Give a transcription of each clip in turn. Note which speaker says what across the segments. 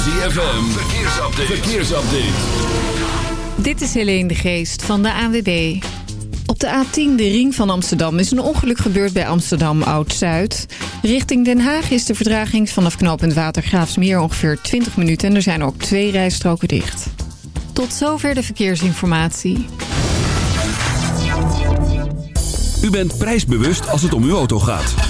Speaker 1: ZFM, verkeersupdate. verkeersupdate.
Speaker 2: Dit is Helene de Geest van de ANWB. Op de A10, de ring van Amsterdam, is een ongeluk gebeurd bij Amsterdam Oud-Zuid. Richting Den Haag is de verdraging vanaf knooppunt Watergraafsmeer ongeveer 20 minuten... en er zijn ook twee rijstroken dicht. Tot zover de verkeersinformatie.
Speaker 1: U bent prijsbewust als het om uw auto gaat.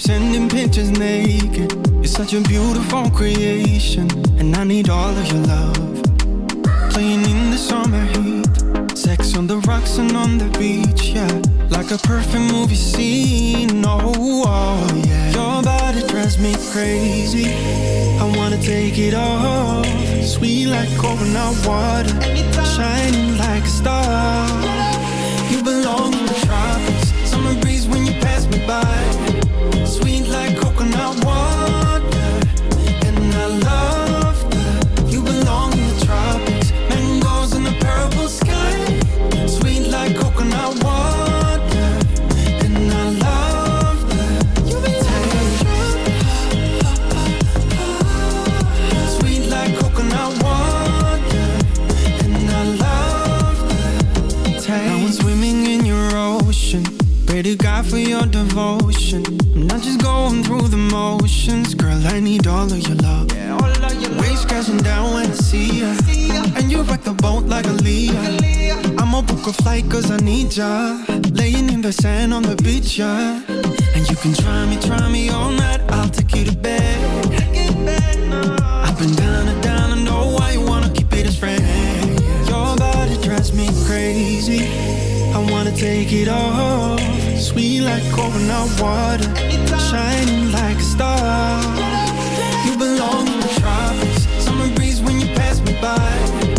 Speaker 3: She keeps sending pictures naked. You're such a beautiful creation, and I need all of your love. Playing in the summer heat, sex on the rocks and on the beach, yeah. Like a perfect movie scene, oh, oh yeah. Your body drives me crazy. I wanna take it off. Sweet like coconut water, phase. I wanna take it all. Sweet like coconut water, shining like a star. You belong in the tropics, summer breeze when you pass me by.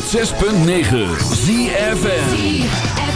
Speaker 4: 106.9 ZFN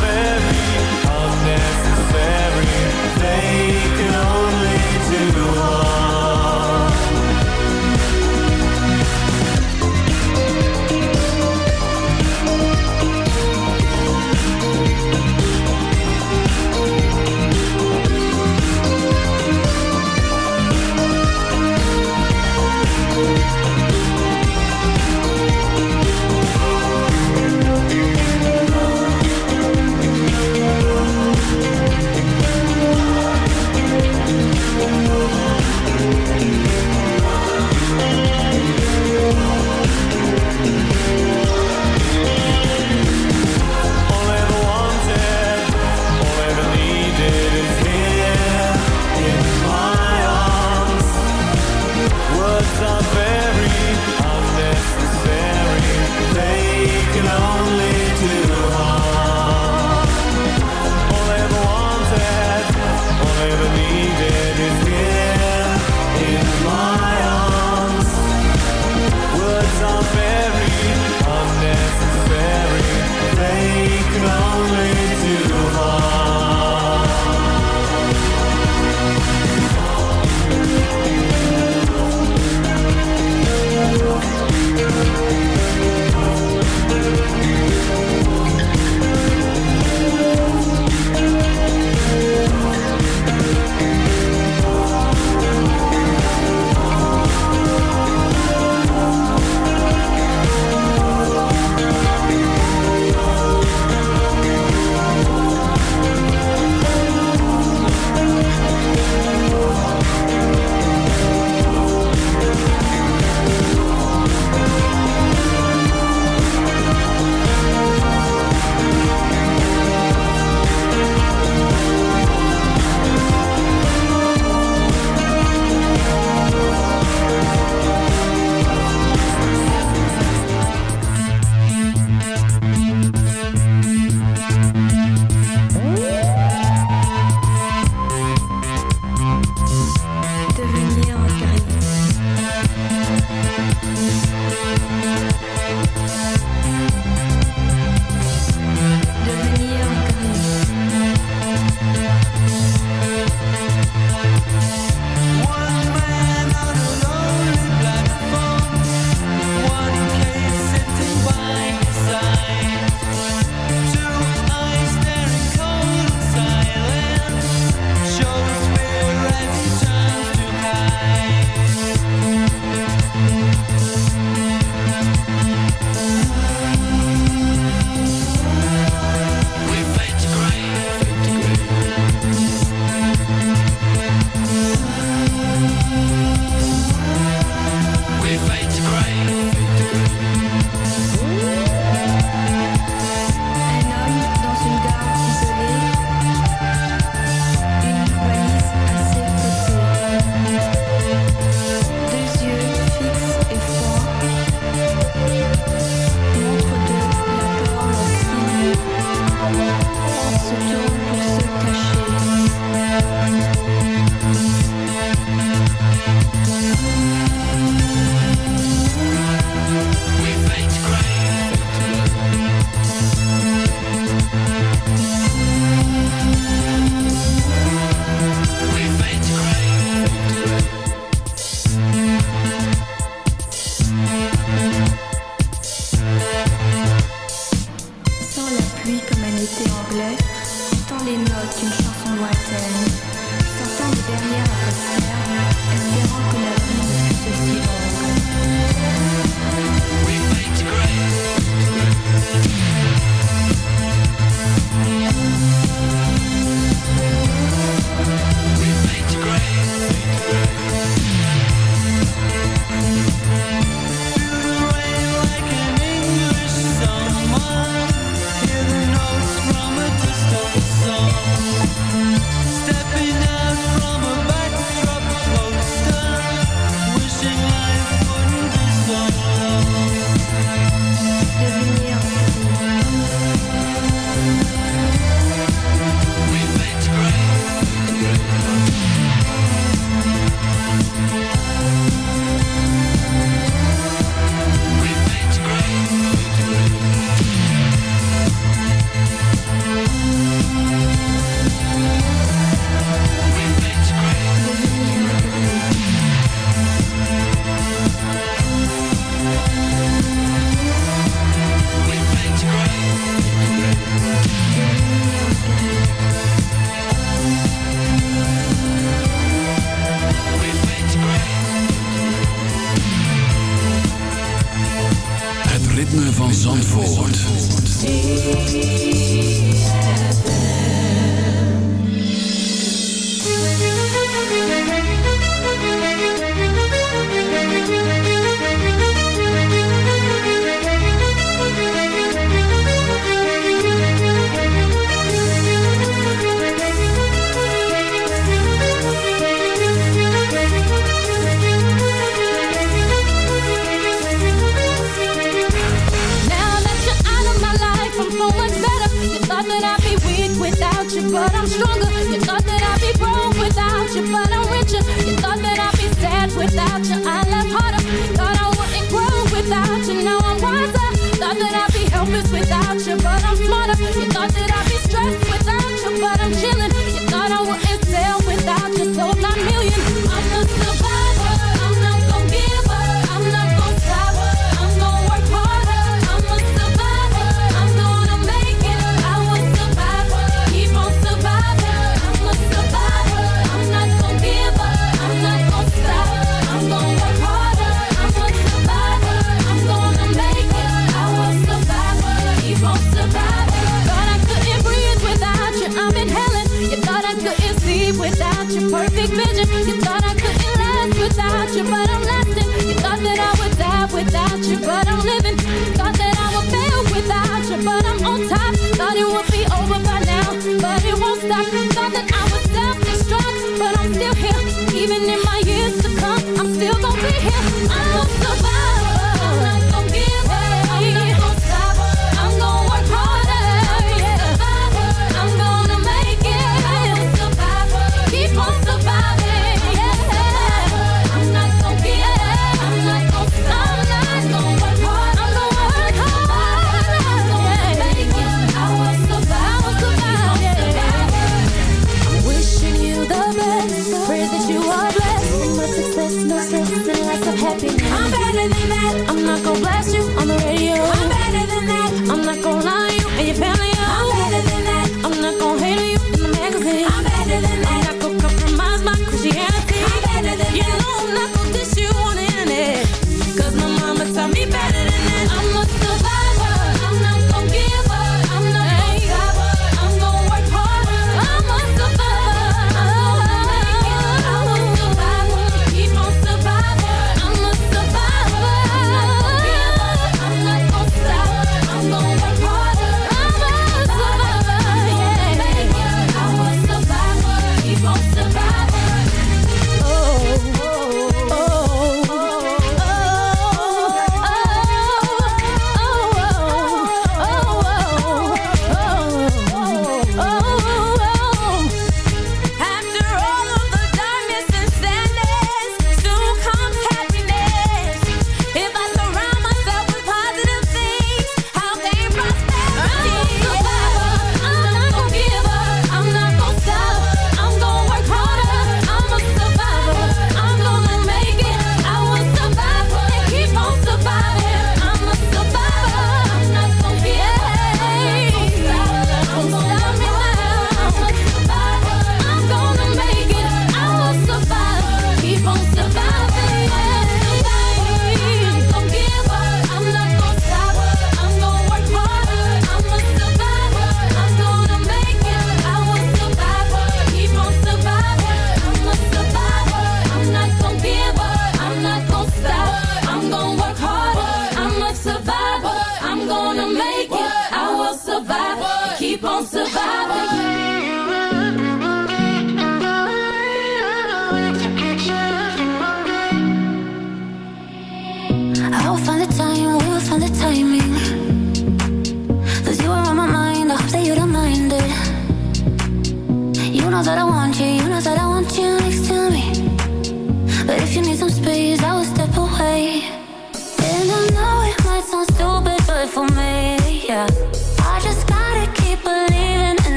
Speaker 5: Words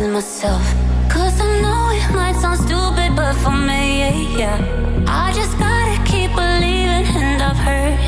Speaker 6: with
Speaker 7: myself. Cause I know it might sound stupid, but for me, yeah, yeah. I just gotta keep believing and I've heard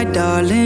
Speaker 8: uptight, darling?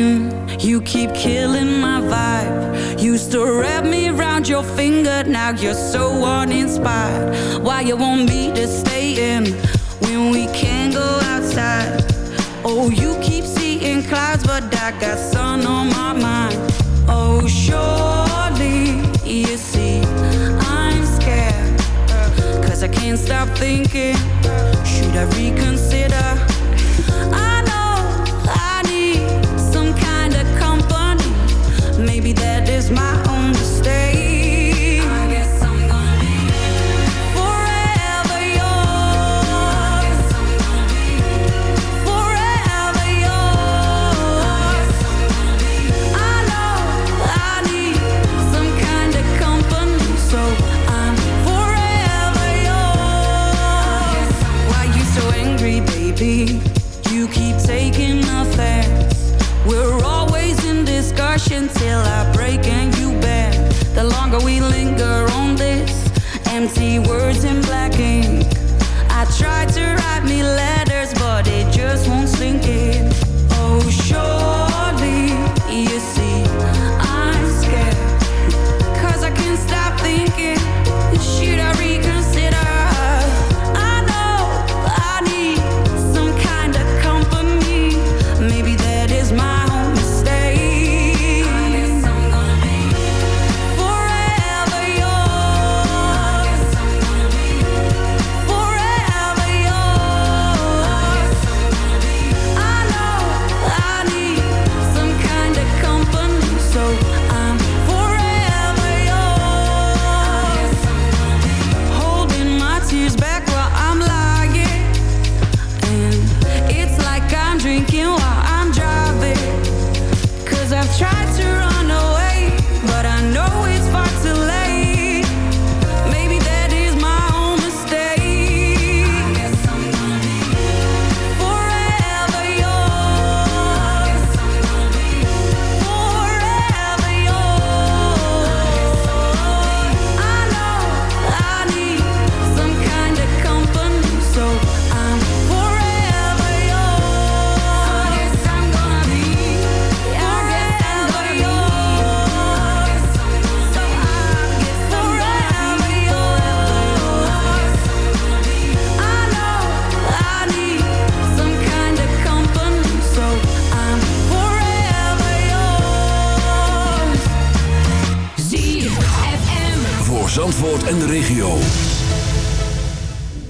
Speaker 4: Regio.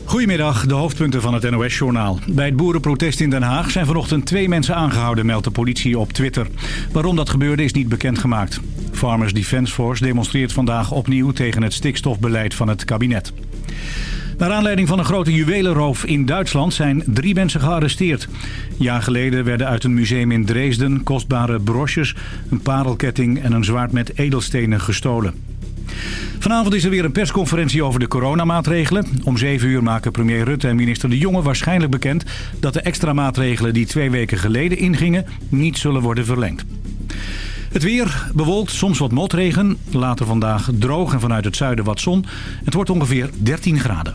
Speaker 9: Goedemiddag, de hoofdpunten van het NOS-journaal. Bij het boerenprotest in Den Haag zijn vanochtend twee mensen aangehouden, meldt de politie op Twitter. Waarom dat gebeurde is niet bekendgemaakt. Farmers Defence Force demonstreert vandaag opnieuw tegen het stikstofbeleid van het kabinet. Naar aanleiding van een grote juwelenroof in Duitsland zijn drie mensen gearresteerd. Een jaar geleden werden uit een museum in Dresden kostbare broches, een parelketting en een zwaard met edelstenen gestolen. Vanavond is er weer een persconferentie over de coronamaatregelen. Om 7 uur maken premier Rutte en minister De Jonge waarschijnlijk bekend... dat de extra maatregelen die twee weken geleden ingingen niet zullen worden verlengd. Het weer bewolkt, soms wat motregen. Later vandaag droog en vanuit het zuiden wat zon. Het wordt ongeveer 13 graden.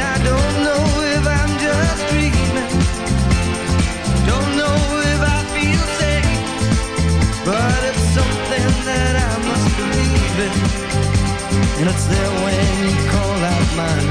Speaker 5: there when you call out my name.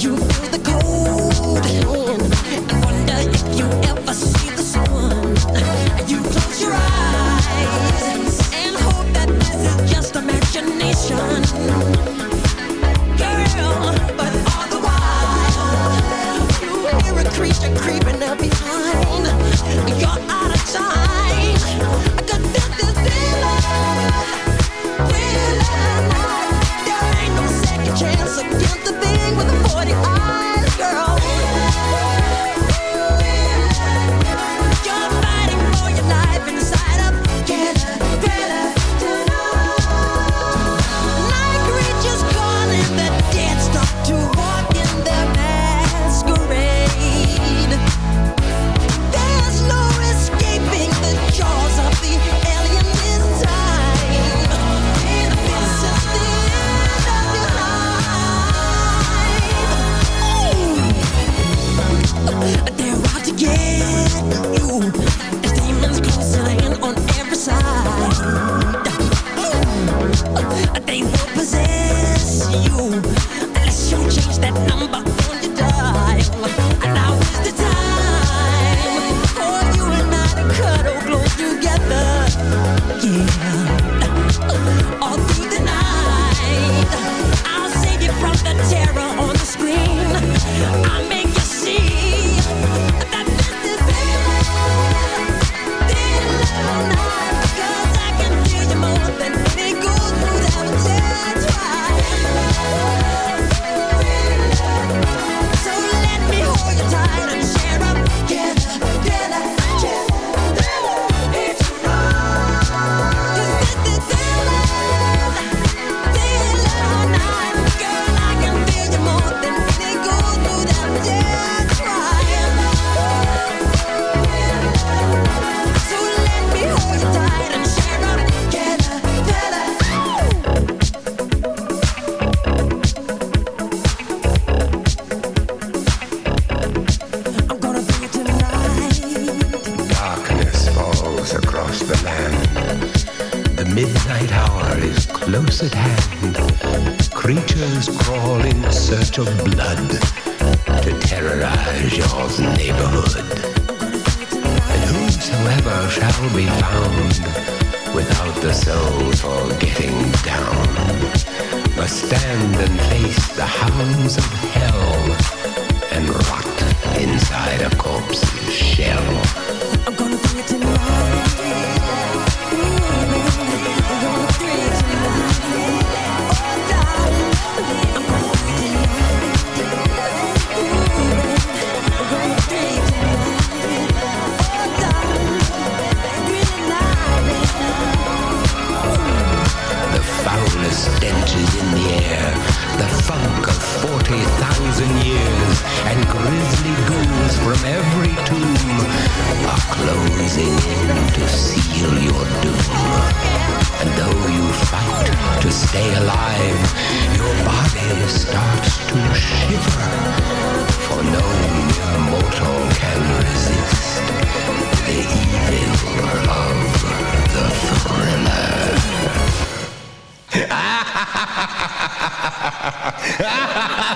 Speaker 8: you
Speaker 10: feel the cold?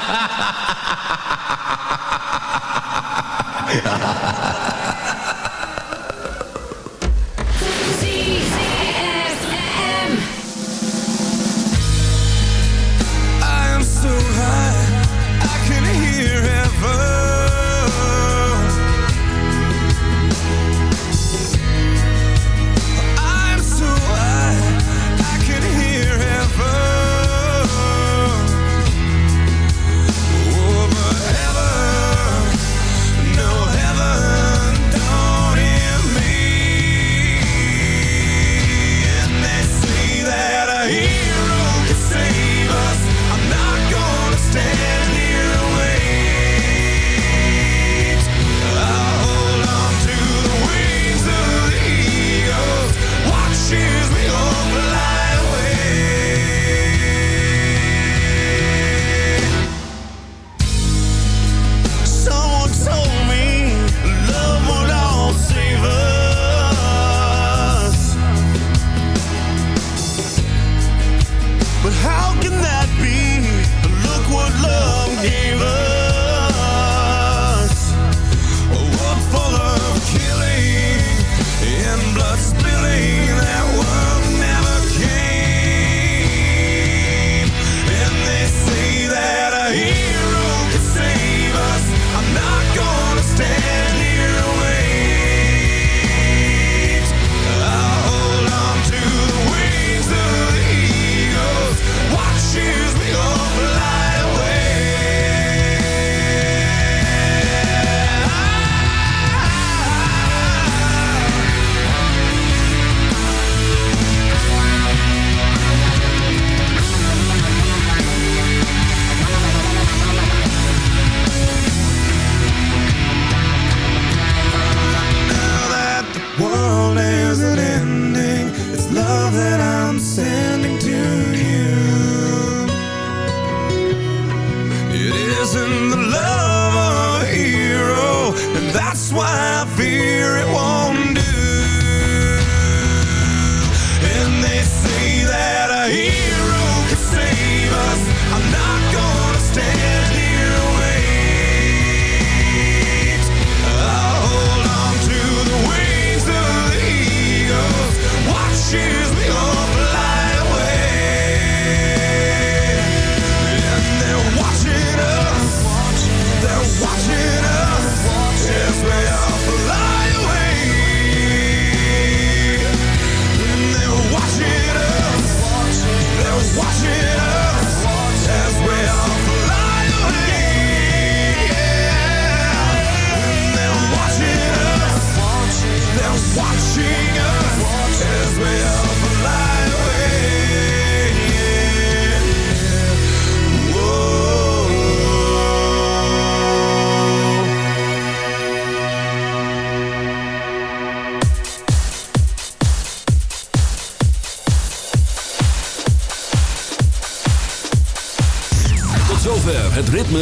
Speaker 11: ハ
Speaker 1: ハハハ